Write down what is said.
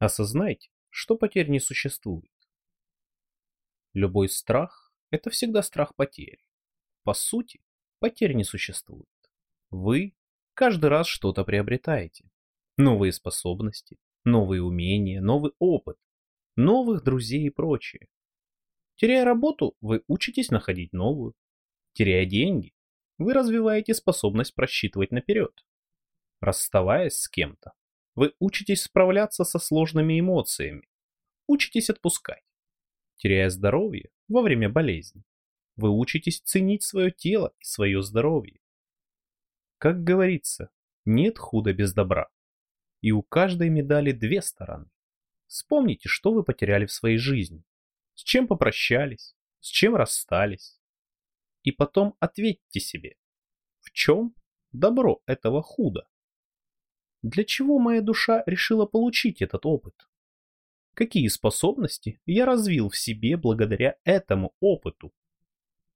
Осознайте, что потерь не существует. Любой страх – это всегда страх потери. По сути, потерь не существует. Вы каждый раз что-то приобретаете. Новые способности, новые умения, новый опыт, новых друзей и прочее. Теряя работу, вы учитесь находить новую. Теряя деньги, вы развиваете способность просчитывать наперед. Расставаясь с кем-то, вы учитесь справляться со сложными эмоциями, учитесь отпускать. Теряя здоровье во время болезни, вы учитесь ценить свое тело и свое здоровье. Как говорится, нет худа без добра. И у каждой медали две стороны. Вспомните, что вы потеряли в своей жизни, с чем попрощались, с чем расстались. И потом ответьте себе, в чем добро этого худа? Для чего моя душа решила получить этот опыт? Какие способности я развил в себе благодаря этому опыту?